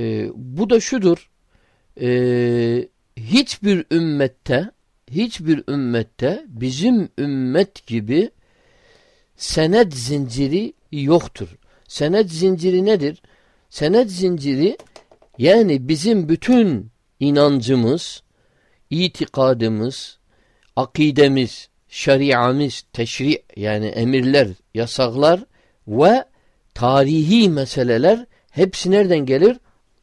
e, bu da şudur. E, hiçbir ümmette hiçbir ümmette bizim ümmet gibi senet zinciri yoktur. Senet zinciri nedir? Senet zinciri yani bizim bütün inancımız, itikadımız, akidemiz, şeriamız, teşri yani emirler, yasaklar ve tarihi meseleler hepsi nereden gelir?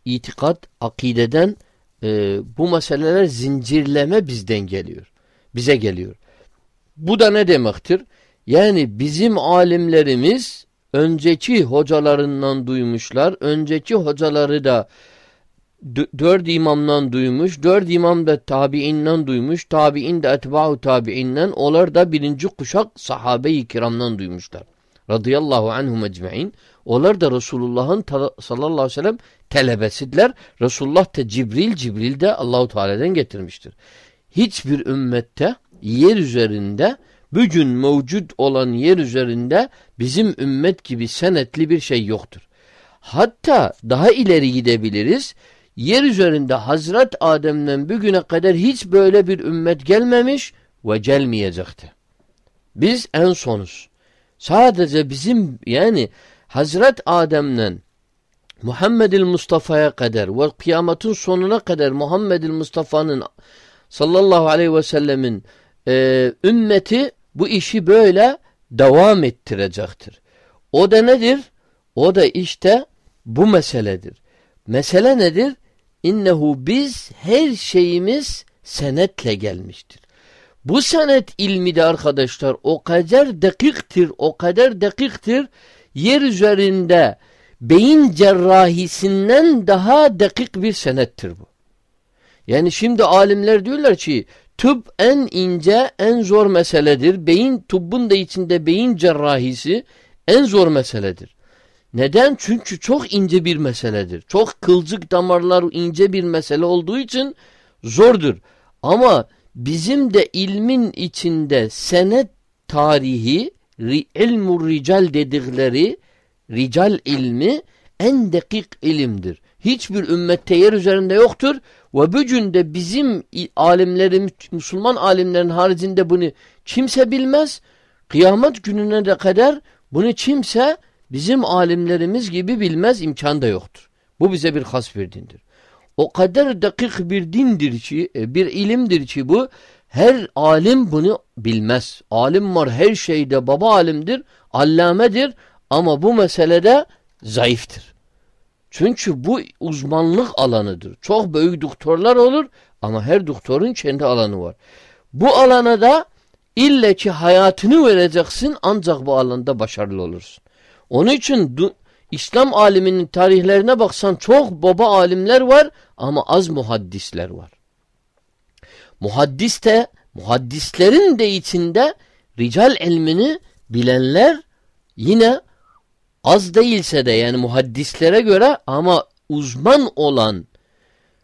İtikat, akideden e, bu meseleler zincirleme bizden geliyor. Bize geliyor. Bu da ne demektir? Yani bizim alimlerimiz önceki hocalarından duymuşlar. Önceki hocaları da dört imamdan duymuş. Dört imam da tabiinden duymuş. Tabiin de etba'u tabiinden. Onlar da birinci kuşak sahabe-i kiramdan duymuşlar. Radıyallahu anhum ecma'in. Onlar da Resulullah'ın sallallahu aleyhi ve sellem telebesidirler. Resulullah da Cibril, Cibril de Allahu Teala'dan getirmiştir. Hiçbir ümmette yer üzerinde bugün mevcut olan yer üzerinde bizim ümmet gibi senetli bir şey yoktur. Hatta daha ileri gidebiliriz. Yer üzerinde Hazret Adem'den bugüne kadar hiç böyle bir ümmet gelmemiş ve gelmeyecekti. Biz en sonuz. Sadece bizim yani Hazret Adem'den Muhammedül Mustafa'ya kadar ve kıyametin sonuna kadar Muhammedül Mustafa'nın sallallahu aleyhi ve sellemin e, ümmeti bu işi böyle devam ettirecektir. O da nedir? O da işte bu meseledir. Mesele nedir? İnnehu biz her şeyimiz senetle gelmiştir. Bu senet ilmi de arkadaşlar o kadar dakiktir, o kadar dakiktir. Yer üzerinde beyin cerrahisinden daha dakik bir senettir bu. Yani şimdi alimler diyorlar ki tıp en ince, en zor meseledir. Beyin tıbbın da içinde beyin cerrahisi en zor meseledir. Neden? Çünkü çok ince bir meseledir. Çok kılcık damarlar ince bir mesele olduğu için zordur. Ama bizim de ilmin içinde senet tarihi, ilmur rical dedikleri rical ilmi en dakik ilimdir. Hiçbir ümmette yer üzerinde yoktur ve bugün de bizim alimlerin, Müslüman alimlerin haricinde bunu kimse bilmez. Kıyamet gününe de kadar bunu kimse bizim alimlerimiz gibi bilmez imkan da yoktur. Bu bize bir has bir dindir. O kadar dakik bir dindir ki, e, bir ilimdir ki bu, her alim bunu bilmez. Alim var her şeyde baba alimdir, allamedir ama bu meselede zayıftır. Çünkü bu uzmanlık alanıdır. Çok büyük doktorlar olur ama her doktorun kendi alanı var. Bu alana da ille ki hayatını vereceksin ancak bu alanda başarılı olursun. Onun için İslam aliminin tarihlerine baksan çok baba alimler var ama az muhaddisler var. Muhaddis de muhaddislerin de içinde rical ilmini bilenler yine az değilse de yani muhaddislere göre ama uzman olan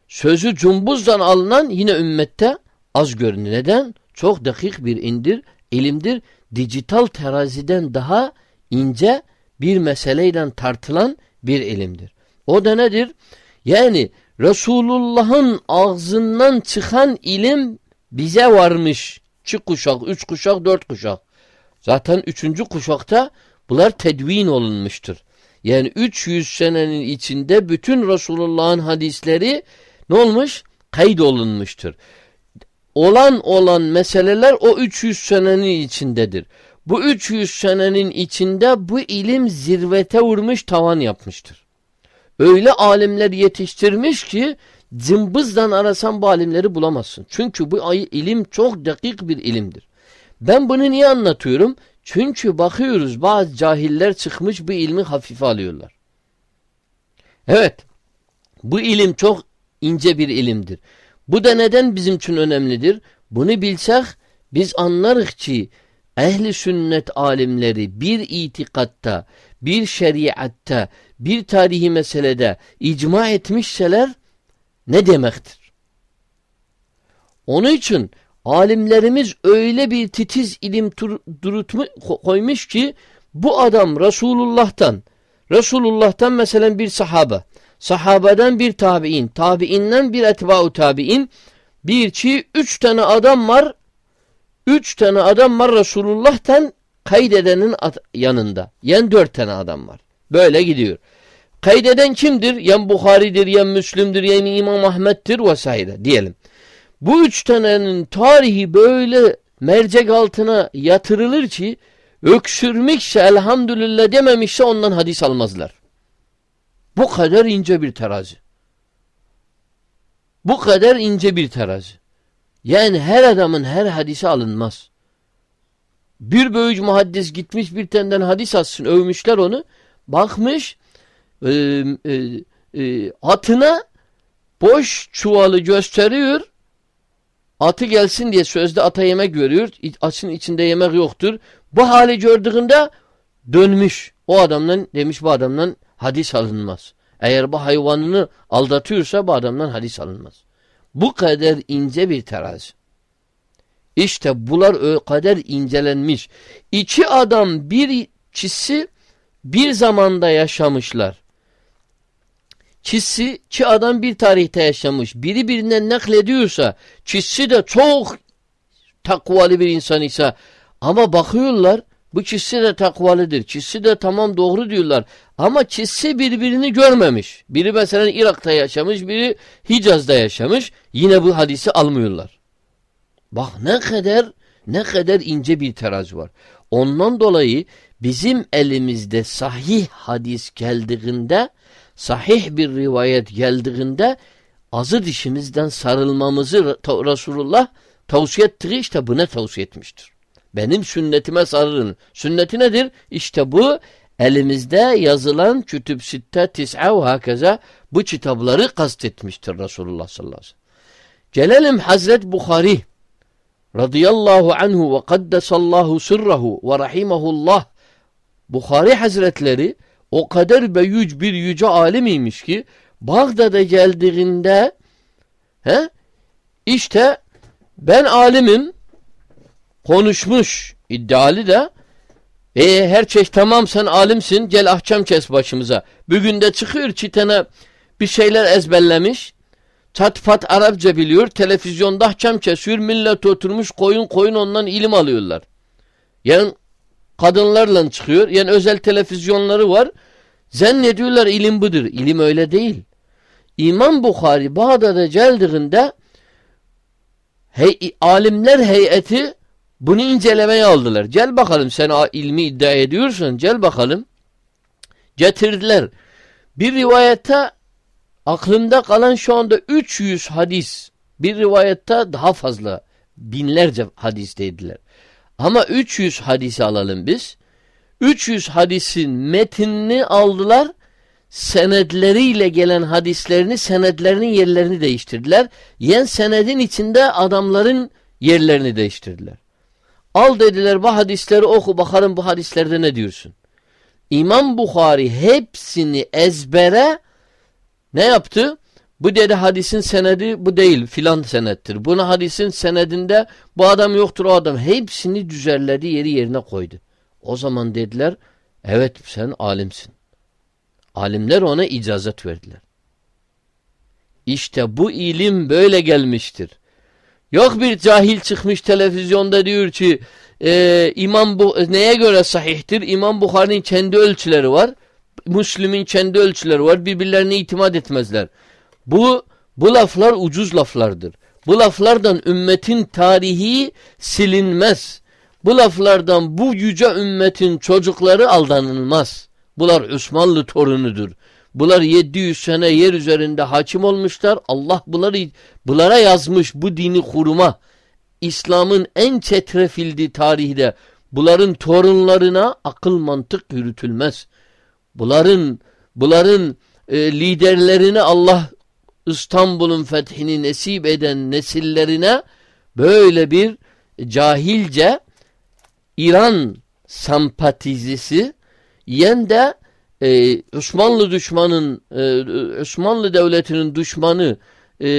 sözü cumbuzdan alınan yine ümmette az görünür. Neden? Çok dakik bir indir, ilimdir. Dijital teraziden daha ince bir meseleyle tartılan bir ilimdir. O da nedir? Yani Resulullah'ın ağzından çıkan ilim bize varmış. İki kuşak, üç kuşak, dört kuşak. Zaten üçüncü kuşakta bunlar tedvin olunmuştur. Yani 300 senenin içinde bütün Resulullah'ın hadisleri ne olmuş? Kaydolunmuştur. Olan olan meseleler o 300 senenin içindedir. Bu 300 senenin içinde bu ilim zirvete vurmuş tavan yapmıştır. Öyle alimler yetiştirmiş ki cımbızdan arasan bu alimleri bulamazsın. Çünkü bu ilim çok dakik bir ilimdir. Ben bunu niye anlatıyorum? Çünkü bakıyoruz bazı cahiller çıkmış bu ilmi hafife alıyorlar. Evet bu ilim çok ince bir ilimdir. Bu da neden bizim için önemlidir? Bunu bilsek biz anlarız ki ehli sünnet alimleri bir itikatta, bir şeriatta, bir tarihi meselede icma etmişseler ne demektir? Onun için alimlerimiz öyle bir titiz ilim durutmu koymuş ki bu adam Resulullah'tan Resulullah'tan mesela bir sahabe Sahabeden bir tabi'in, tabi'inden bir etba'u tabi'in, bir çi üç tane adam var. Üç tane adam var Resulullah'tan kaydedenin yanında. Yani dört tane adam var. Böyle gidiyor. Kaydeden kimdir? Yen Bukhari'dir, yen Müslüm'dür, yen İmam Ahmet'tir vesaire diyelim. Bu üç tanenin tarihi böyle mercek altına yatırılır ki öksürmekse elhamdülillah dememişse ondan hadis almazlar. Bu kadar ince bir terazi. Bu kadar ince bir terazi. Yani her adamın her hadisi alınmaz. Bir böyüc muhaddis gitmiş bir tenden hadis atsın övmüşler onu. Bakmış e, e, e, atına boş çuvalı gösteriyor. Atı gelsin diye sözde ata yemek veriyor. Atın içinde yemek yoktur. Bu hali gördüğünde dönmüş. O adamdan demiş bu adamdan hadis alınmaz. Eğer bu hayvanını aldatıyorsa bu adamdan hadis alınmaz. Bu kadar ince bir terazi. İşte bunlar o kadar incelenmiş. İki adam bir çizsi bir zamanda yaşamışlar. Çizsi ki adam bir tarihte yaşamış. Biri birinden naklediyorsa çizsi de çok takvalı bir insan ise ama bakıyorlar bu çizsi de takvalıdır. Çizsi de tamam doğru diyorlar. Ama çizsi birbirini görmemiş. Biri mesela Irak'ta yaşamış, biri Hicaz'da yaşamış. Yine bu hadisi almıyorlar. Bak ne kadar ne kadar ince bir terazi var. Ondan dolayı bizim elimizde sahih hadis geldiğinde, sahih bir rivayet geldiğinde azı dişimizden sarılmamızı Resulullah tavsiye ettiği işte buna tavsiye etmiştir. Benim sünnetime sarılın. Sünneti nedir? İşte bu elimizde yazılan kütüb sitte tis'a ve hakeza bu kitapları kastetmiştir Resulullah sallallahu aleyhi ve sellem. Gelelim Hazret Bukhari radıyallahu anhu ve kaddesallahu sırrahu ve rahimahullah Bukhari Hazretleri o kadar büyük bir yüce alimiymiş ki Bağdat'a geldiğinde he, işte ben alimim konuşmuş iddialı da e her şey tamam sen alimsin gel ahkam kes başımıza. Bugün de çıkıyor çitene bir şeyler ezberlemiş. Çat pat Arapça biliyor. Televizyonda ahkam kesiyor. Millet oturmuş koyun koyun ondan ilim alıyorlar. Yani kadınlarla çıkıyor. Yani özel televizyonları var. Zannediyorlar ilim budur. İlim öyle değil. İmam Bukhari Bağdat'a geldiğinde hey, alimler heyeti bunu incelemeye aldılar. Gel bakalım sen ilmi iddia ediyorsan gel bakalım. Getirdiler. Bir rivayette aklımda kalan şu anda 300 hadis. Bir rivayette daha fazla binlerce hadis dediler. Ama 300 hadisi alalım biz. 300 hadisin metinini aldılar. Senedleriyle gelen hadislerini, senedlerinin yerlerini değiştirdiler. Yen senedin içinde adamların yerlerini değiştirdiler. Al dediler bu hadisleri oku bakalım bu hadislerde ne diyorsun. İmam Bukhari hepsini ezbere ne yaptı? Bu dedi hadisin senedi bu değil filan senettir. Bunu hadisin senedinde bu adam yoktur o adam. Hepsini düzenledi yeri yerine koydu. O zaman dediler evet sen alimsin. Alimler ona icazet verdiler. İşte bu ilim böyle gelmiştir. Yok bir cahil çıkmış televizyonda diyor ki e, İmam bu neye göre sahihtir? İmam Bukhari'nin kendi ölçüleri var. Müslüm'ün kendi ölçüleri var. Birbirlerine itimat etmezler. Bu bu laflar ucuz laflardır. Bu laflardan ümmetin tarihi silinmez. Bu laflardan bu yüce ümmetin çocukları aldanılmaz. Bunlar Osmanlı torunudur. Bunlar 700 sene yer üzerinde hakim olmuşlar. Allah bunları bunlara yazmış bu dini kuruma. İslam'ın en çetrefildi tarihde bunların torunlarına akıl mantık yürütülmez. Bunların bunların e, liderlerine Allah İstanbul'un fethini nesip eden nesillerine böyle bir cahilce İran sempatizisi yen de e, Osmanlı düşmanın e, Osmanlı devletinin düşmanı e,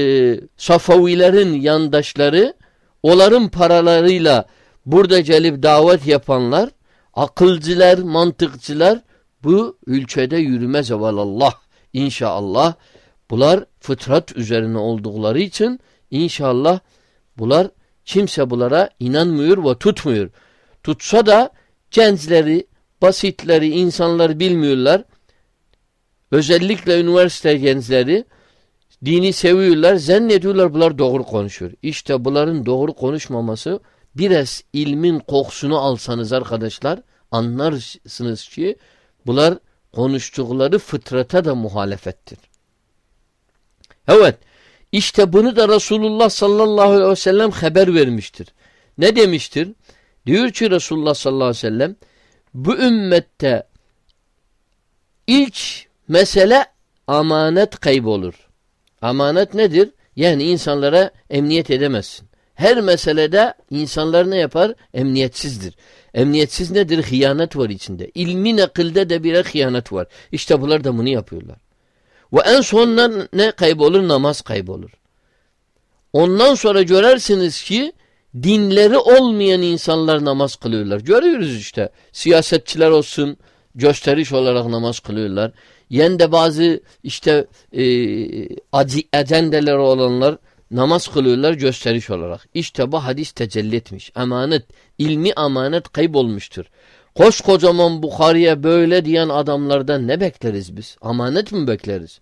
Safavilerin yandaşları onların paralarıyla burada gelip davet yapanlar akılcılar, mantıkçılar bu ülkede yürümez evelallah. İnşallah bunlar fıtrat üzerine oldukları için inşallah bunlar kimse bunlara inanmıyor ve tutmuyor. Tutsa da gençleri, basitleri, insanlar bilmiyorlar. Özellikle üniversite gençleri dini seviyorlar, zannediyorlar bunlar doğru konuşuyor. İşte bunların doğru konuşmaması biraz ilmin kokusunu alsanız arkadaşlar anlarsınız ki bunlar konuştukları fıtrata da muhalefettir. Evet işte bunu da Resulullah sallallahu aleyhi ve sellem haber vermiştir. Ne demiştir? Diyor ki Resulullah sallallahu aleyhi ve sellem bu ümmette ilk mesele amanet kaybolur. Amanet nedir? Yani insanlara emniyet edemezsin. Her meselede insanlar ne yapar? Emniyetsizdir. Emniyetsiz nedir? Hıyanet var içinde. İlmi nakilde de bir hıyanet var. İşte bunlar da bunu yapıyorlar. Ve en sonunda ne kaybolur? Namaz kaybolur. Ondan sonra görersiniz ki dinleri olmayan insanlar namaz kılıyorlar. Görüyoruz işte. Siyasetçiler olsun gösteriş olarak namaz kılıyorlar. Yen de bazı işte e, acendeleri olanlar namaz kılıyorlar gösteriş olarak. İşte bu hadis tecelli etmiş. Emanet, ilmi amanet kaybolmuştur. Koskocaman Bukhari'ye böyle diyen adamlardan ne bekleriz biz? Amanet mi bekleriz?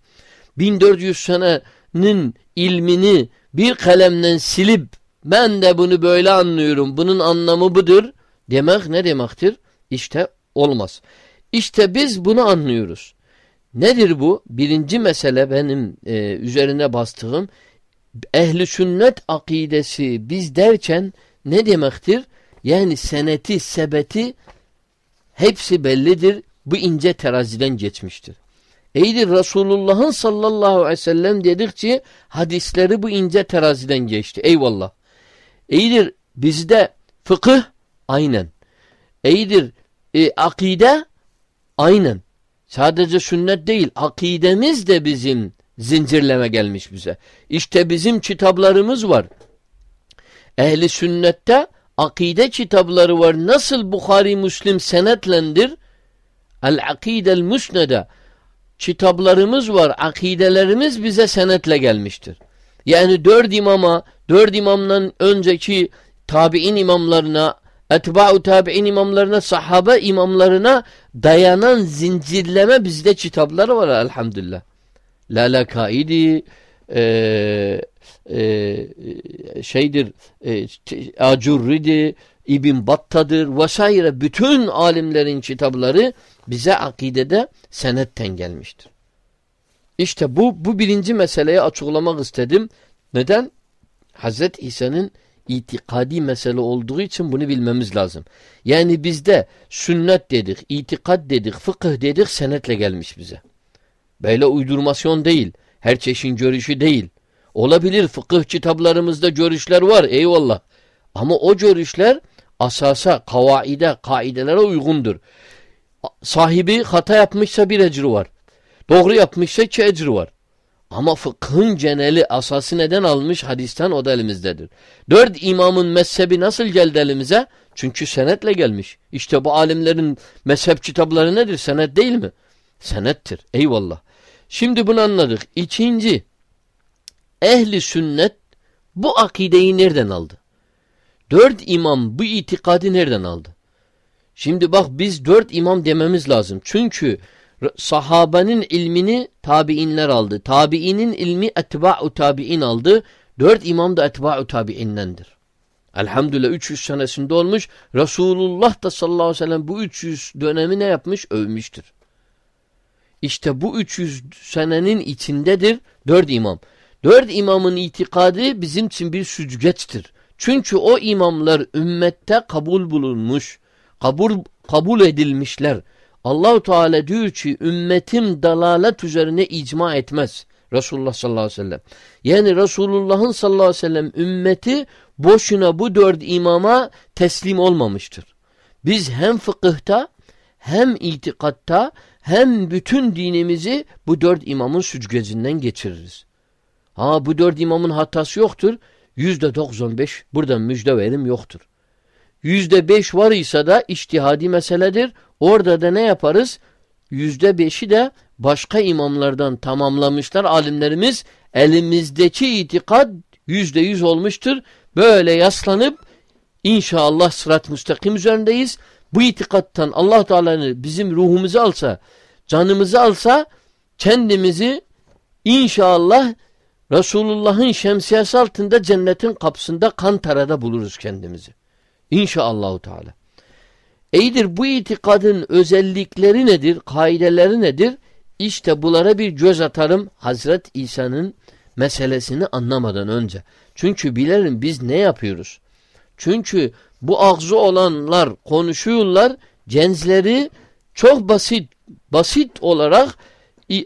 1400 senenin ilmini bir kalemden silip ben de bunu böyle anlıyorum, bunun anlamı budur demek ne demektir? İşte olmaz. İşte biz bunu anlıyoruz. Nedir bu? Birinci mesele benim e, üzerine bastığım ehli sünnet akidesi biz derken ne demektir? Yani seneti, sebeti hepsi bellidir. Bu ince teraziden geçmiştir. Eydir Resulullah'ın sallallahu aleyhi ve sellem dedikçe hadisleri bu ince teraziden geçti. Eyvallah. Eydir bizde fıkıh aynen. Eydir e, akide aynen. Sadece sünnet değil akidemiz de bizim zincirleme gelmiş bize. İşte bizim kitaplarımız var. Ehli sünnette akide kitapları var. Nasıl Bukhari Müslim senetlendir? El-Akidel Müsnede kitaplarımız var. Akidelerimiz bize senetle gelmiştir. Yani dört imama, dört imamdan önceki tabi'in imamlarına, etba'u tabi'in imamlarına, sahabe imamlarına dayanan zincirleme bizde kitapları var elhamdülillah. Lalakaidi, e, e, şeydir, e, Acurri'di, İbn Batta'dır vesaire bütün alimlerin kitapları bize akidede senetten gelmiştir. İşte bu bu birinci meseleyi açıklamak istedim. Neden? Hazreti İsa'nın itikadi mesele olduğu için bunu bilmemiz lazım. Yani bizde sünnet dedik, itikad dedik, fıkıh dedik senetle gelmiş bize. Böyle uydurmasyon değil. Her çeşin görüşü değil. Olabilir fıkıh kitaplarımızda görüşler var eyvallah. Ama o görüşler asasa, kavaide, kaidelere uygundur. Sahibi hata yapmışsa bir ecri var. Doğru yapmışsa iki ecri var. Ama fıkhın geneli asası neden almış? Hadisten o da elimizdedir. Dört imamın mezhebi nasıl geldi elimize? Çünkü senetle gelmiş. İşte bu alimlerin mezhep kitapları nedir? Senet değil mi? Senettir. Eyvallah. Şimdi bunu anladık. İkinci, ehli sünnet bu akideyi nereden aldı? Dört imam bu itikadı nereden aldı? Şimdi bak biz dört imam dememiz lazım. Çünkü sahabenin ilmini tabiinler aldı. Tabiinin ilmi etba'u tabiin aldı. Dört imam da etba'u tabiindendir. Elhamdülillah 300 senesinde olmuş. Resulullah da sallallahu aleyhi ve sellem bu 300 dönemi ne yapmış? Övmüştür. İşte bu 300 senenin içindedir dört imam. Dört imamın itikadı bizim için bir süzgeçtir. Çünkü o imamlar ümmette kabul bulunmuş, kabul kabul edilmişler. Allahu Teala diyor ki ümmetim dalalet üzerine icma etmez. Resulullah sallallahu aleyhi ve sellem. Yani Resulullah'ın sallallahu aleyhi ve sellem ümmeti boşuna bu dört imama teslim olmamıştır. Biz hem fıkıhta hem itikatta hem bütün dinimizi bu dört imamın süzgecinden geçiririz. Ha bu dört imamın hatası yoktur. Yüzde doksan beş buradan müjde verim yoktur. Yüzde beş var ise da iştihadi meseledir. Orada da ne yaparız? yüzde beşi de başka imamlardan tamamlamışlar alimlerimiz. Elimizdeki itikad yüzde yüz olmuştur. Böyle yaslanıp inşallah sırat müstakim üzerindeyiz. Bu itikattan allah Teala'nın bizim ruhumuzu alsa, canımızı alsa kendimizi inşallah Resulullah'ın şemsiyesi altında cennetin kapısında kantarada buluruz kendimizi. İnşallahu Teala. İyidir bu itikadın özellikleri nedir? Kaideleri nedir? İşte bunlara bir göz atarım Hazret İsa'nın meselesini anlamadan önce. Çünkü bilerim biz ne yapıyoruz? Çünkü bu ağzı olanlar konuşuyorlar, cenzleri çok basit basit olarak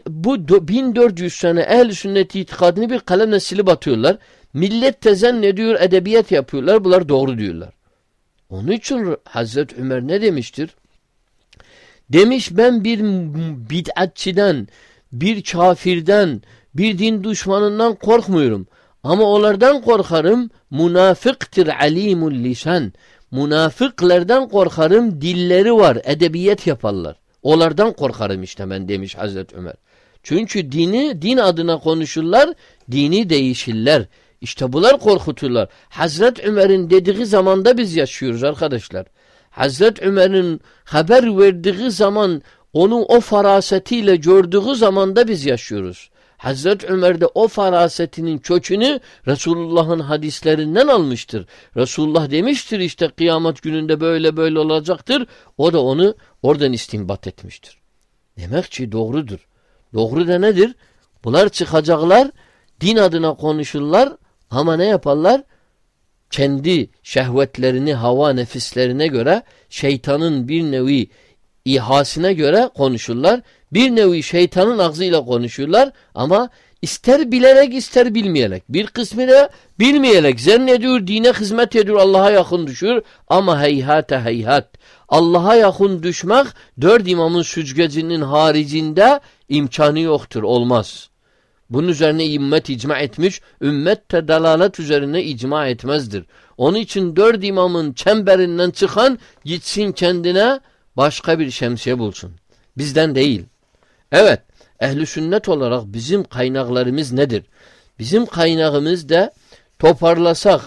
bu 1400 sene ehl sünnet itikadını bir kalemle silip atıyorlar. Millet tezen ne diyor edebiyat yapıyorlar. Bunlar doğru diyorlar. Onun için Hazreti Ömer ne demiştir? Demiş ben bir bid'atçiden, bir kafirden, bir din düşmanından korkmuyorum. Ama onlardan korkarım münafıktır alimul lisan. Münafıklardan korkarım dilleri var, edebiyat yaparlar. Onlardan korkarım işte ben demiş Hazreti Ömer. Çünkü dini, din adına konuşurlar, dini değişirler. İşte bunlar korkuturlar. Hazret Ömer'in dediği zamanda biz yaşıyoruz arkadaşlar. Hazret Ömer'in haber verdiği zaman onu o farasetiyle gördüğü zamanda biz yaşıyoruz. Hazret Ömer de o farasetinin kökünü Resulullah'ın hadislerinden almıştır. Resulullah demiştir işte kıyamet gününde böyle böyle olacaktır. O da onu oradan istinbat etmiştir. Demek ki doğrudur. Doğru da nedir? Bunlar çıkacaklar, din adına konuşurlar ama ne yaparlar? Kendi şehvetlerini, hava nefislerine göre şeytanın bir nevi ihasine göre konuşurlar. Bir nevi şeytanın ağzıyla konuşuyorlar ama ister bilerek ister bilmeyerek. Bir kısmı da bilmeyerek zannediyor, dine hizmet ediyor, Allah'a yakın düşüyor ama heyhate heyhat. Allah'a yakın düşmek dört imamın süzgecinin haricinde imkanı yoktur, olmaz. Bunun üzerine ümmet icma etmiş, ümmet de dalalet üzerine icma etmezdir. Onun için dört imamın çemberinden çıkan gitsin kendine başka bir şemsiye bulsun. Bizden değil. Evet, ehli sünnet olarak bizim kaynaklarımız nedir? Bizim kaynağımız da toparlasak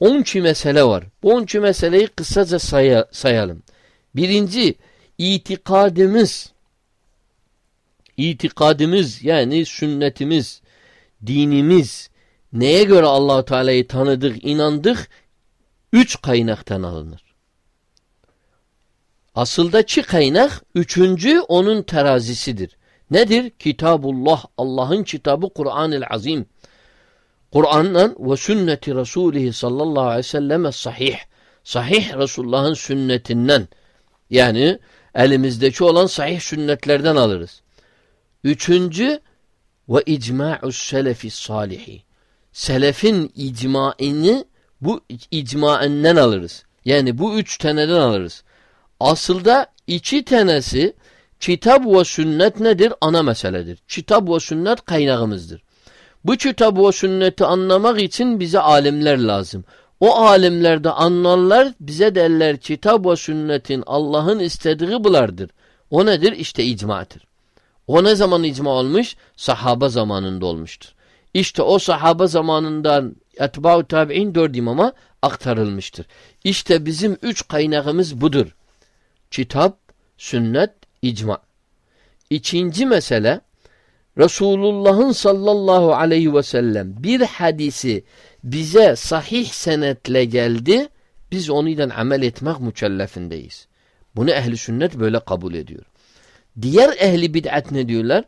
12 mesele var. Bu 12 meseleyi kısaca say sayalım. Birinci, itikadımız itikadımız yani sünnetimiz, dinimiz neye göre Allahu Teala'yı tanıdık, inandık? Üç kaynaktan alınır. Asıldaki kaynak üçüncü onun terazisidir. Nedir? Kitabullah, Allah'ın kitabı Kur'an-ı Azim. Kur'an'dan ve sünneti Resulihi sallallahu aleyhi ve selleme sahih. Sahih Resulullah'ın sünnetinden. Yani elimizdeki olan sahih sünnetlerden alırız. Üçüncü ve icma'us selefi salihi. Selefin icmaini bu icmaenden alırız. Yani bu üç taneden alırız. Aslında iki tanesi kitap ve sünnet nedir? Ana meseledir. Kitap ve sünnet kaynağımızdır. Bu kitap ve sünneti anlamak için bize alimler lazım. O alimler de anlarlar bize derler kitap ve sünnetin Allah'ın istediği bulardır. O nedir? İşte icmadır. O ne zaman icma olmuş? Sahaba zamanında olmuştur. İşte o sahaba zamanından etba'u tabi'in dört imama aktarılmıştır. İşte bizim üç kaynağımız budur. Kitap, sünnet, icma. İkinci mesele Resulullah'ın sallallahu aleyhi ve sellem bir hadisi bize sahih senetle geldi. Biz onunla amel etmek mükellefindeyiz. Bunu ehli sünnet böyle kabul ediyor. Diğer ehli bid'at ne diyorlar?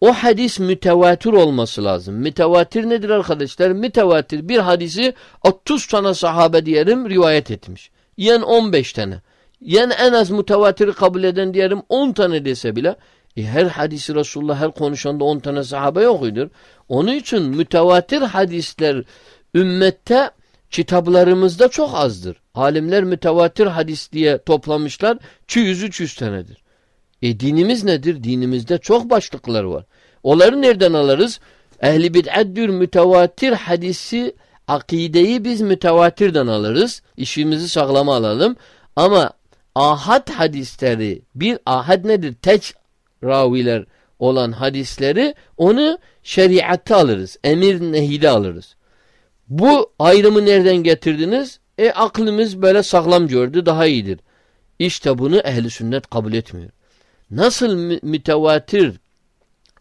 O hadis mütevatir olması lazım. Mütevatir nedir arkadaşlar? Mütevatir bir hadisi 30 tane sahabe diyelim rivayet etmiş. Yani 15 tane. Yani en az mütevatiri kabul eden diyelim 10 tane dese bile e her hadisi Resulullah her konuşanda 10 tane sahabe yokuydur. Onun için mütevatir hadisler ümmette kitaplarımızda çok azdır. Alimler mütevatir hadis diye toplamışlar 200-300 tanedir. E dinimiz nedir? Dinimizde çok başlıklar var. Onları nereden alırız? Ehli bid'at diyor mütevatir hadisi akideyi biz mütevatirden alırız. İşimizi sağlama alalım. Ama ahad hadisleri bir ahad nedir? Tek raviler olan hadisleri onu şeriatta alırız. Emir nehide alırız. Bu ayrımı nereden getirdiniz? E aklımız böyle sağlam gördü daha iyidir. İşte bunu ehli sünnet kabul etmiyor. Nasıl mütevatir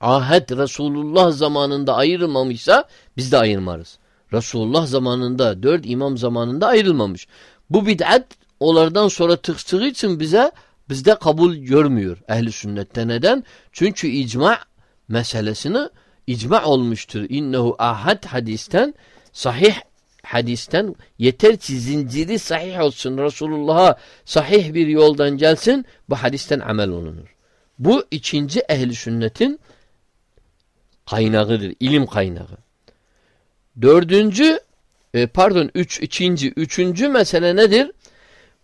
ahet Resulullah zamanında ayrılmamışsa biz de ayırmarız. Resulullah zamanında dört imam zamanında ayrılmamış. Bu bid'at onlardan sonra tıktığı için bize bizde kabul görmüyor ehli sünnette. Neden? Çünkü icma meselesini icma olmuştur. İnnehu ahad hadisten sahih hadisten yeter ki zinciri sahih olsun. Resulullah'a sahih bir yoldan gelsin bu hadisten amel olunur. Bu ikinci ehli sünnetin kaynağıdır. ilim kaynağı. Dördüncü e, pardon üç, ikinci, üçüncü mesele nedir?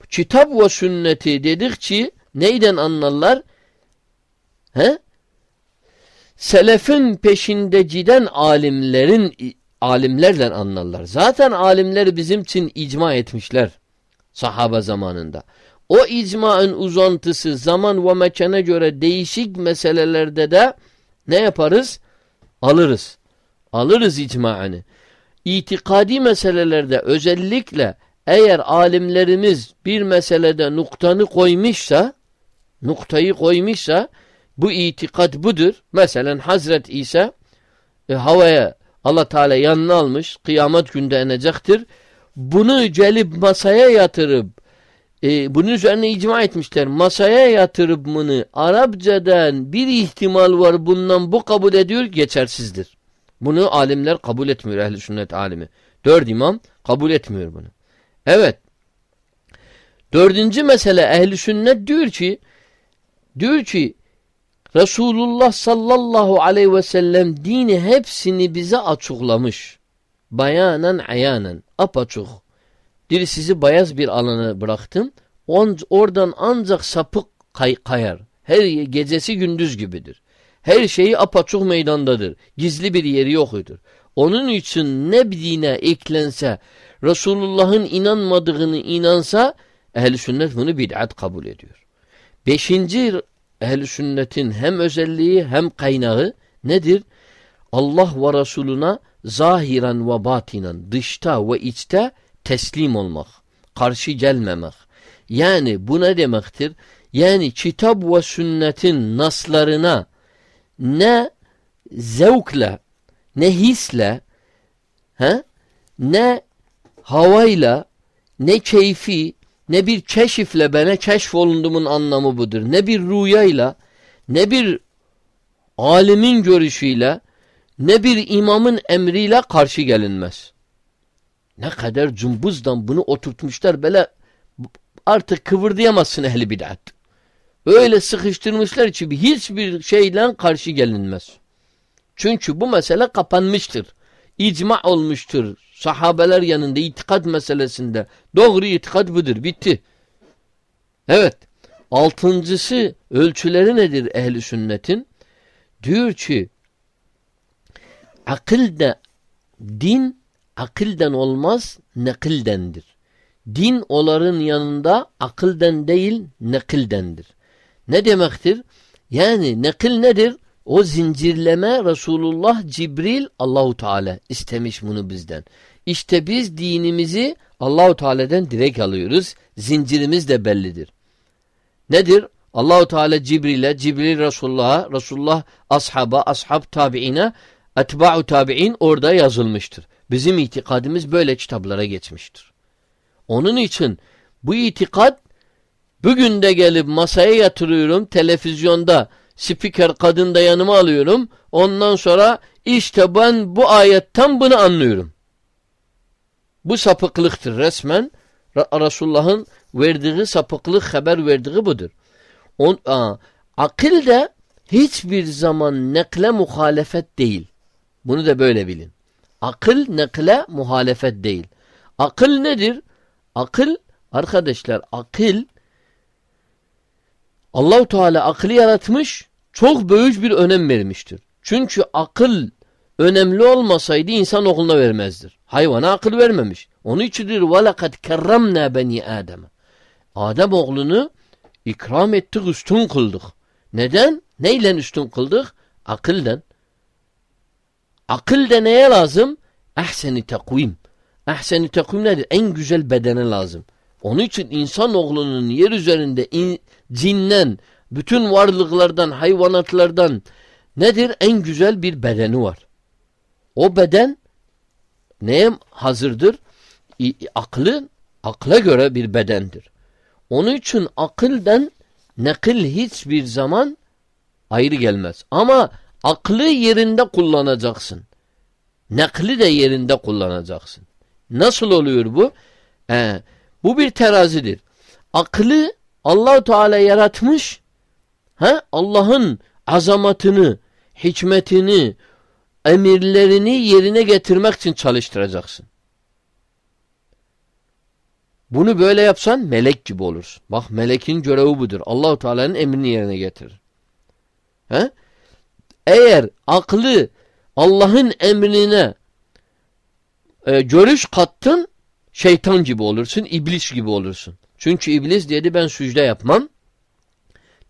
Kitap ve sünneti dedikçe neyden anlarlar? He? Selefin peşinde giden alimlerin alimlerden anlarlar. Zaten alimler bizim için icma etmişler sahaba zamanında. O icmanın uzantısı zaman ve mekana göre değişik meselelerde de ne yaparız? Alırız. Alırız icmaını. İtikadi meselelerde özellikle eğer alimlerimiz bir meselede noktanı koymuşsa noktayı koymuşsa bu itikat budur. Mesela Hazret İsa e, havaya Allah Teala yanına almış kıyamet günde inecektir. Bunu gelip masaya yatırıp e, bunun üzerine icma etmişler. Masaya yatırıp bunu Arapçadan bir ihtimal var bundan bu kabul ediyor geçersizdir. Bunu alimler kabul etmiyor ehli sünnet alimi. Dört imam kabul etmiyor bunu. Evet. Dördüncü mesele ehli sünnet diyor ki diyor ki Resulullah sallallahu aleyhi ve sellem dini hepsini bize açıklamış. Bayanen ayanen apaçuk. Diri sizi bayaz bir alana bıraktım. On, oradan ancak sapık kay kayar. Her gecesi gündüz gibidir. Her şeyi apaçuk meydandadır. Gizli bir yeri yoktur. Onun için ne bir dine eklense, Resulullah'ın inanmadığını inansa, ehl sünnet bunu bid'at kabul ediyor. Beşinci ehl sünnetin hem özelliği hem kaynağı nedir? Allah ve Resuluna zahiren ve batinen, dışta ve içte teslim olmak, karşı gelmemek. Yani bu ne demektir? Yani kitap ve sünnetin naslarına ne zevkle, ne hisle, he? ne havayla, ne keyfi, ne bir keşifle bana keşfolundumun anlamı budur. Ne bir rüyayla, ne bir alimin görüşüyle, ne bir imamın emriyle karşı gelinmez. Ne kadar cumbuzdan bunu oturtmuşlar böyle artık kıvırdayamazsın ehli bid'at. Öyle sıkıştırmışlar ki hiçbir şeyle karşı gelinmez. Çünkü bu mesele kapanmıştır. İcma olmuştur. Sahabeler yanında itikad meselesinde. Doğru itikad budur. Bitti. Evet. Altıncısı ölçüleri nedir ehli sünnetin? Diyor ki akılda din akılden olmaz nakildendir. Din onların yanında akılden değil nakildendir. Ne demektir? Yani nakil nedir? O zincirleme Resulullah Cibril Allahu Teala istemiş bunu bizden. İşte biz dinimizi Allahu Teala'dan direkt alıyoruz. Zincirimiz de bellidir. Nedir? Allahu Teala Cibril'e, Cibril Resulullah'a, Resulullah ashaba, ashab tabiine, etba'u tabi'in orada yazılmıştır. Bizim itikadımız böyle kitaplara geçmiştir. Onun için bu itikad bugün de gelip masaya yatırıyorum televizyonda spiker kadın da yanıma alıyorum. Ondan sonra işte ben bu ayetten bunu anlıyorum. Bu sapıklıktır resmen. Resulullah'ın verdiği sapıklık haber verdiği budur. On, a, akıl de hiçbir zaman nekle muhalefet değil. Bunu da böyle bilin. Akıl nekle muhalefet değil. Akıl nedir? Akıl arkadaşlar akıl Allahu Teala aklı yaratmış, çok büyük bir önem vermiştir. Çünkü akıl önemli olmasaydı insan okuluna vermezdir. Hayvana akıl vermemiş. Onun içindir وَلَقَدْ كَرَّمْنَا بَنِي آدَمَ Adem oğlunu ikram ettik, üstün kıldık. Neden? Neyle üstün kıldık? Akılden. Akıl de neye lazım? Ahseni takvim. Ahseni takvim nedir? En güzel bedene lazım. Onun için insanoğlunun yer üzerinde in, cinnen, bütün varlıklardan, hayvanatlardan nedir? En güzel bir bedeni var. O beden neye hazırdır? Aklı, akla göre bir bedendir. Onun için akıldan nakil hiçbir zaman ayrı gelmez. Ama aklı yerinde kullanacaksın. Nakli de yerinde kullanacaksın. Nasıl oluyor bu? Ee, bu bir terazidir. Aklı allah Teala yaratmış. Ha? Allah'ın azamatını, hikmetini, emirlerini yerine getirmek için çalıştıracaksın. Bunu böyle yapsan melek gibi olursun. Bak melekin görevi budur. Allahu Teala'nın emrini yerine getirir. He? Eğer aklı Allah'ın emrine e, görüş kattın şeytan gibi olursun, iblis gibi olursun. Çünkü iblis dedi ben sücde yapmam.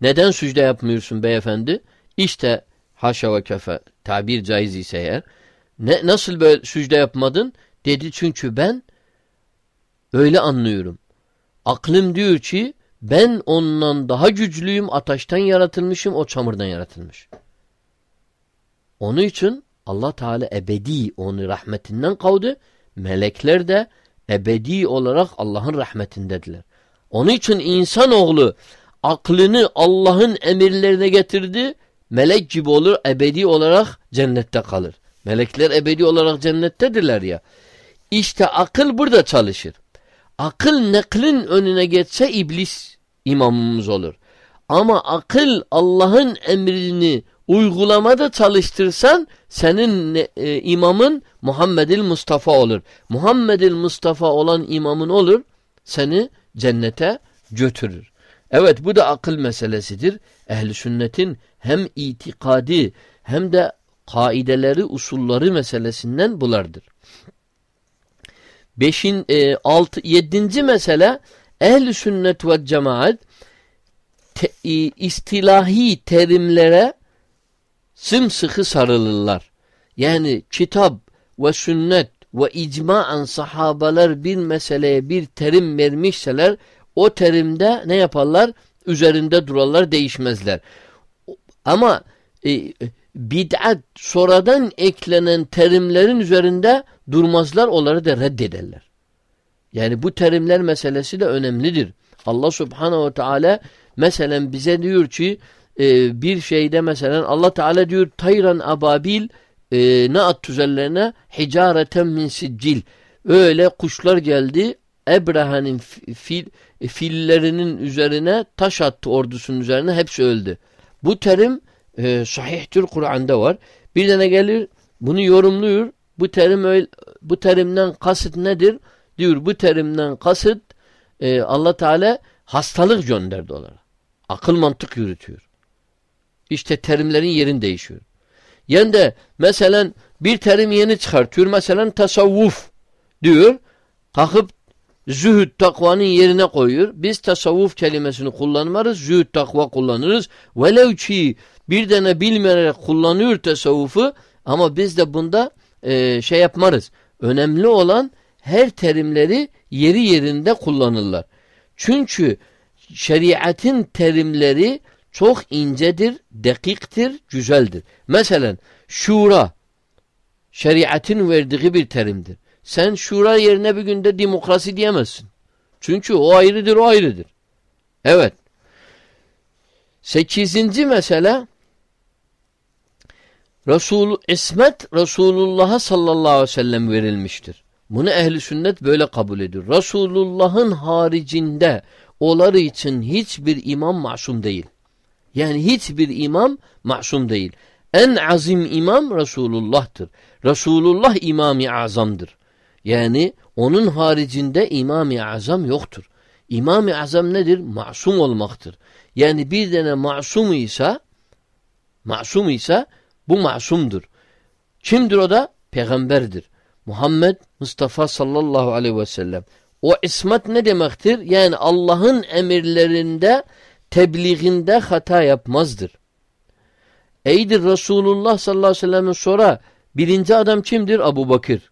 Neden sücde yapmıyorsun beyefendi? İşte haşa ve kefe tabir caiz ise eğer. Ne, nasıl böyle sücde yapmadın? Dedi çünkü ben öyle anlıyorum. Aklım diyor ki ben ondan daha güçlüyüm, ateşten yaratılmışım, o çamurdan yaratılmış. Onun için Allah Teala ebedi onu rahmetinden kavdu. Melekler de ebedi olarak Allah'ın rahmetindedirler. Onun için insanoğlu aklını Allah'ın emirlerine getirdi. Melek gibi olur, ebedi olarak cennette kalır. Melekler ebedi olarak cennettedirler ya. İşte akıl burada çalışır. Akıl neklin önüne geçse iblis imamımız olur. Ama akıl Allah'ın emrini uygulamada çalıştırsan senin e, imamın Muhammedil Mustafa olur. Muhammedil Mustafa olan imamın olur seni cennete götürür. Evet bu da akıl meselesidir. Ehli sünnetin hem itikadi hem de kaideleri, usulları meselesinden bulardır. Beşin, e, altı, yedinci mesele ehli sünnet ve cemaat te, e, istilahi terimlere sımsıkı sarılırlar. Yani kitap ve sünnet ve icmaen sahabeler bir meseleye bir terim vermişseler o terimde ne yaparlar? Üzerinde durarlar, değişmezler. Ama e, bid'at sonradan eklenen terimlerin üzerinde durmazlar, onları da reddederler. Yani bu terimler meselesi de önemlidir. Allah subhanehu ve teala mesela bize diyor ki e, bir şeyde mesela Allah Teala diyor tayran ababil e, ne at üzerlerine hicareten min siccil öyle kuşlar geldi Ebraha'nın fil, fillerinin üzerine taş attı ordusunun üzerine hepsi öldü. Bu terim e, sahihtir Kur'an'da var. Bir tane gelir bunu yorumluyor. Bu terim öyle, bu terimden kasıt nedir? Diyor bu terimden kasıt e, Allah Teala hastalık gönderdi onlara. Akıl mantık yürütüyor. İşte terimlerin yerin değişiyor. Yani de mesela bir terim yeni çıkartıyor. Mesela tasavvuf diyor. Kalkıp zühd takvanın yerine koyuyor. Biz tasavvuf kelimesini kullanmarız. Zühd takva kullanırız. Velev ki bir tane bilmeyerek kullanıyor tasavvufu ama biz de bunda e, şey yapmarız. Önemli olan her terimleri yeri yerinde kullanırlar. Çünkü şeriatın terimleri çok incedir, dekiktir, güzeldir. Mesela şura şeriatın verdiği bir terimdir. Sen şura yerine bir günde demokrasi diyemezsin. Çünkü o ayrıdır, o ayrıdır. Evet. Sekizinci mesele Resul İsmet Resulullah'a sallallahu aleyhi ve sellem verilmiştir. Bunu ehli sünnet böyle kabul ediyor. Resulullah'ın haricinde oları için hiçbir imam masum değil. Yani hiçbir imam masum değil. En azim imam Resulullah'tır. Resulullah imam-ı azamdır. Yani onun haricinde imam-ı azam yoktur. İmam-ı azam nedir? Masum olmaktır. Yani bir tane masum ise masum ise bu masumdur. Kimdir o da? Peygamberdir. Muhammed Mustafa sallallahu aleyhi ve sellem. O ismet ne demektir? Yani Allah'ın emirlerinde tebliğinde hata yapmazdır. Eydir Resulullah sallallahu aleyhi ve sellem'in sonra birinci adam kimdir? Abu Bakır.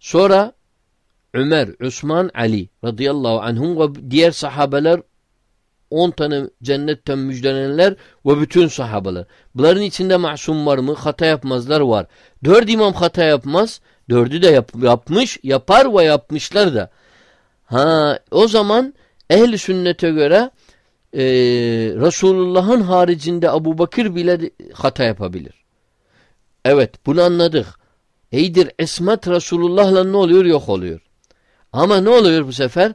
Sonra Ömer, Osman, Ali radıyallahu anhum ve diğer sahabeler 10 tane cennetten müjdelenenler ve bütün sahabeler. Bunların içinde masum var mı? Hata yapmazlar var. Dört imam hata yapmaz. Dördü de yap, yapmış, yapar ve yapmışlar da. Ha, o zaman ehli sünnete göre e, Resulullah'ın haricinde Abu Bakır bile hata yapabilir. Evet bunu anladık. Eydir ismet Resulullah'la ne oluyor? Yok oluyor. Ama ne oluyor bu sefer?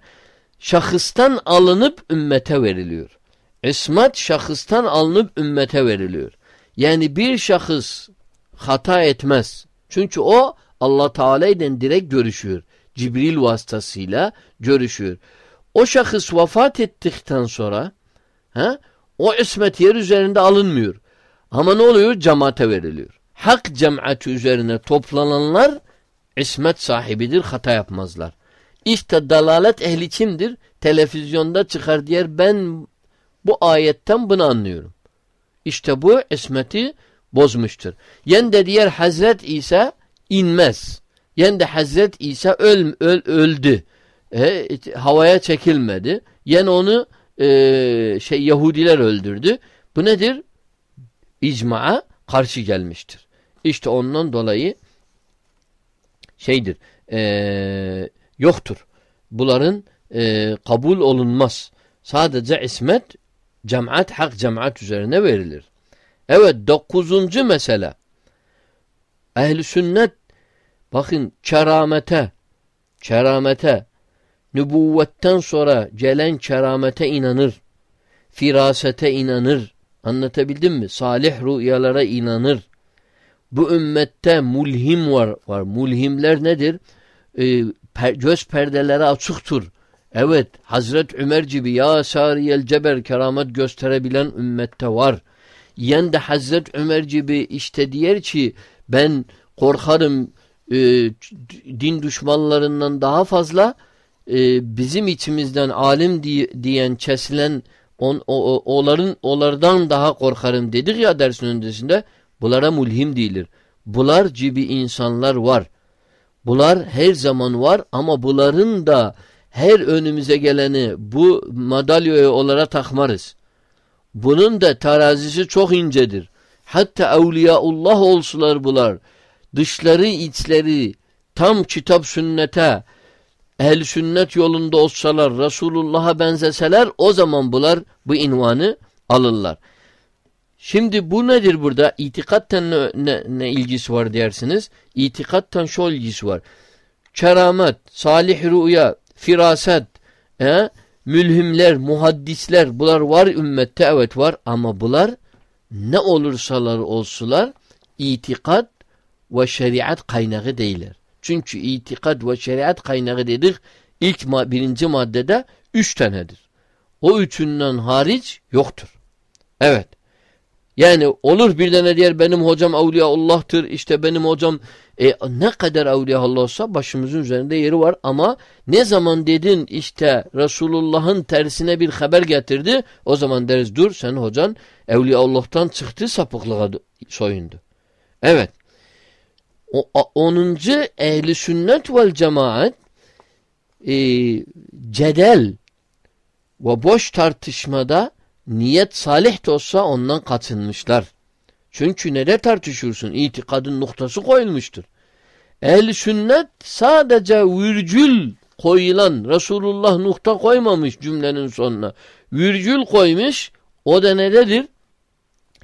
Şahıstan alınıp ümmete veriliyor. İsmet şahıstan alınıp ümmete veriliyor. Yani bir şahıs hata etmez. Çünkü o Allah Teala ile direkt görüşüyor. Cibril vasıtasıyla görüşüyor. O şahıs vefat ettikten sonra he, o ismet yer üzerinde alınmıyor. Ama ne oluyor? Cemaate veriliyor. Hak cemaati üzerine toplananlar ismet sahibidir, hata yapmazlar. İşte dalalet ehli kimdir? Televizyonda çıkar diyer ben bu ayetten bunu anlıyorum. İşte bu ismeti bozmuştur. Yen de diğer Hazret İsa inmez. Yen de Hazret İsa öl, öl, öldü. E, havaya çekilmedi. Yen onu e, şey Yahudiler öldürdü. Bu nedir? İcma'a karşı gelmiştir. İşte ondan dolayı şeydir. E, yoktur. Bunların e, kabul olunmaz. Sadece ismet cemaat hak cemaat üzerine verilir. Evet dokuzuncu mesele. Ehli sünnet bakın keramete keramete nübüvvetten sonra gelen keramete inanır. Firasete inanır. Anlatabildim mi? Salih rüyalara inanır. Bu ümmette mulhim var. var. Mulhimler nedir? Ee, per, göz perdeleri açıktır. Evet Hazret Ömer gibi ya sariyel ceber keramet gösterebilen ümmette var. Yen de Hazret Ömer gibi işte diyer ki ben korkarım e, din düşmanlarından daha fazla e, bizim içimizden alim diye, diyen kesilen on, o, o, onların, onlardan daha korkarım dedik ya dersin öncesinde. Bunlara mulhim değildir. Bular gibi insanlar var. Bular her zaman var ama bunların da her önümüze geleni bu madalyaya onlara takmarız. Bunun da terazisi çok incedir. Hatta evliyaullah olsular bular. Dışları içleri tam kitap sünnete ehl sünnet yolunda olsalar Resulullah'a benzeseler o zaman bular bu invanı alırlar. Şimdi bu nedir burada? İtikattan ne, ne, ne ilgisi var dersiniz? İtikattan şu ilgisi var. Keramet, salih rüya, firaset, e, mülhimler, muhaddisler bunlar var ümmette evet var ama bunlar ne olursalar olsular itikat ve şeriat kaynağı değiller. Çünkü itikat ve şeriat kaynağı dedik ilk ma birinci maddede üç tanedir. O üçünden hariç yoktur. Evet. Yani olur bir tane diğer benim hocam Allah'tır işte benim hocam e, ne kadar Allah olsa başımızın üzerinde yeri var ama ne zaman dedin işte Resulullah'ın tersine bir haber getirdi o zaman deriz dur sen hocan Allah'tan çıktı sapıklığa soyundu. Evet. O, onuncu ehli sünnet vel cemaat e, cedel ve boş tartışmada niyet salih de olsa ondan kaçınmışlar. Çünkü nede tartışıyorsun? İtikadın noktası koyulmuştur. Ehl-i sünnet sadece virgül koyulan Resulullah nokta koymamış cümlenin sonuna. Virgül koymuş o da nededir?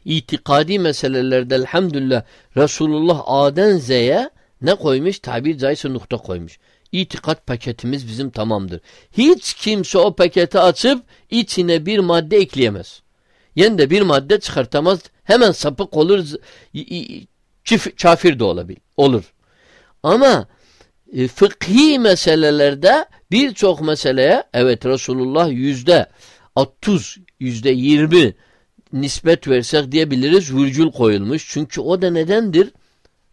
İtikadi meselelerde elhamdülillah Resulullah A'den Z'ye ne koymuş? Tabir caizse nokta koymuş. İtikat paketimiz bizim tamamdır. Hiç kimse o paketi açıp içine bir madde ekleyemez. Yani de bir madde çıkartamaz. Hemen sapık olur. Kafir de olabilir. Olur. Ama e, fıkhi meselelerde birçok meseleye evet Resulullah yüzde 30, yüzde 20 nispet versek diyebiliriz virgül koyulmuş. Çünkü o da nedendir?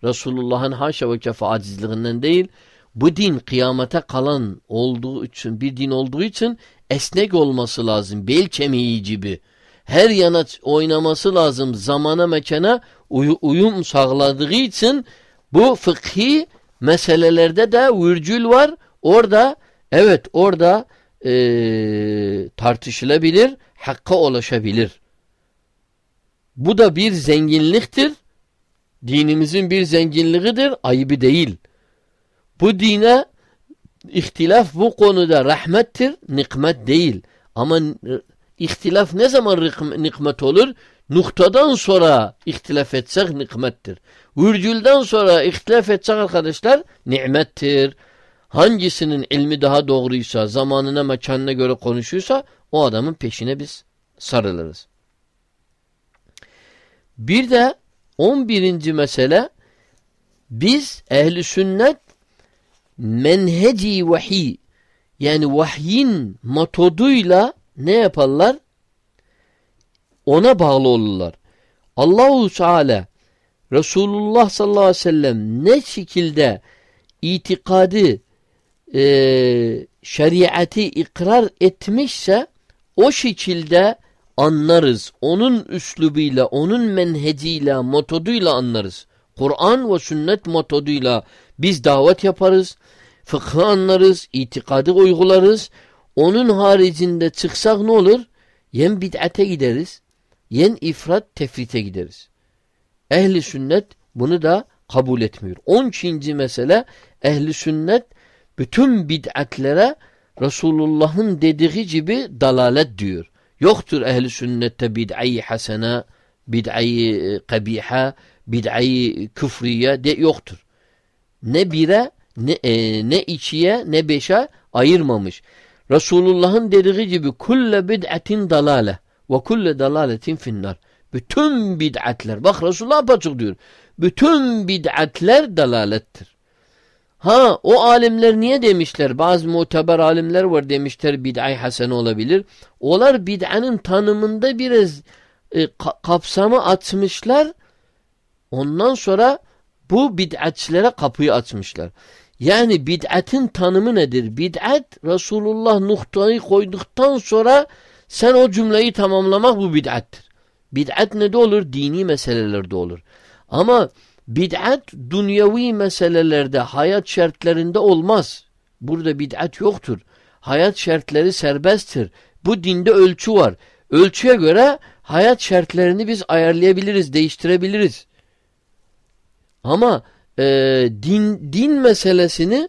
Resulullah'ın haşa ve kefa acizliğinden değil bu din kıyamete kalan olduğu için bir din olduğu için esnek olması lazım. Bel kemiği gibi. her yana oynaması lazım zamana mekana uy uyum sağladığı için bu fıkhi meselelerde de virgül var. Orada evet orada e, tartışılabilir, hakka ulaşabilir. Bu da bir zenginliktir. Dinimizin bir zenginliğidir, ayıbı değil. Bu dine ihtilaf bu konuda rahmettir, nikmet değil. Ama ihtilaf ne zaman nikmet olur? Noktadan sonra ihtilaf etsek nikmettir. Virgülden sonra ihtilaf etsek arkadaşlar nimettir. Hangisinin ilmi daha doğruysa, zamanına mekanına göre konuşuyorsa o adamın peşine biz sarılırız. Bir de on birinci mesele biz ehli sünnet menheci vahiy yani vahyin metoduyla ne yaparlar? Ona bağlı olurlar. Allahu Teala Resulullah sallallahu aleyhi ve sellem ne şekilde itikadı e, şeriatı ikrar etmişse o şekilde anlarız. Onun üslubuyla, onun menheciyle, metoduyla anlarız. Kur'an ve sünnet metoduyla biz davet yaparız, fıkhı anlarız, itikadı uygularız. Onun haricinde çıksak ne olur? Yen bid'ate gideriz, yen ifrat tefrite gideriz. Ehli sünnet bunu da kabul etmiyor. 12. mesele ehli sünnet bütün bid'atlere Resulullah'ın dediği gibi dalalet diyor. Yoktur ehli sünnette bid'ayı hasene, bid'ayı kabiha, bid'ayı küfriye de yoktur. Ne bire, ne, e, ne içiye, ne beşe ayırmamış. Resulullah'ın dediği gibi kulle bid'atin dalale ve kulle dalaletin finnar. Bütün bid'atler, bak Resulullah apaçık diyor. Bütün bid'atler dalalettir. Ha o alimler niye demişler? Bazı muteber alimler var demişler bid'ay hasene olabilir. Onlar bid'anın tanımında biraz e, kapsamı açmışlar. Ondan sonra bu bid'atçilere kapıyı açmışlar. Yani bid'atın tanımı nedir? Bid'at Resulullah noktayı koyduktan sonra sen o cümleyi tamamlamak bu bid'attir. Bid'at ne de olur? Dini meselelerde olur. Ama Bid'at dünyevi meselelerde, hayat şartlarında olmaz. Burada bid'at yoktur. Hayat şartları serbesttir. Bu dinde ölçü var. Ölçüye göre hayat şartlarını biz ayarlayabiliriz, değiştirebiliriz. Ama e, din, din meselesini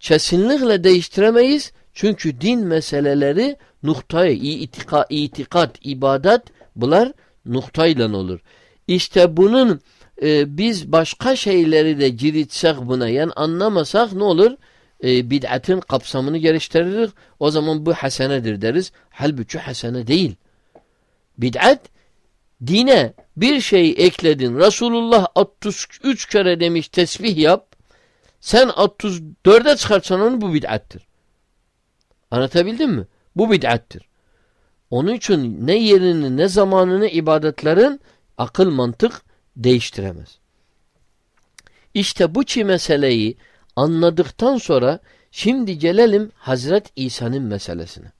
kesinlikle değiştiremeyiz. Çünkü din meseleleri noktayı, itika, itikat, ibadet bunlar noktayla olur. İşte bunun e, biz başka şeyleri de giritsek buna yani anlamasak ne olur? E, bid'atın kapsamını geliştiririz. O zaman bu hasenedir deriz. Halbuki hasene değil. Bid'at dine bir şey ekledin. Resulullah 63 kere demiş tesbih yap. Sen 34'e çıkartsan onu bu bid'attir. Anlatabildim mi? Bu bid'attir. Onun için ne yerini ne zamanını ibadetlerin akıl mantık değiştiremez. İşte bu çi meseleyi anladıktan sonra şimdi gelelim Hazret İsa'nın meselesine.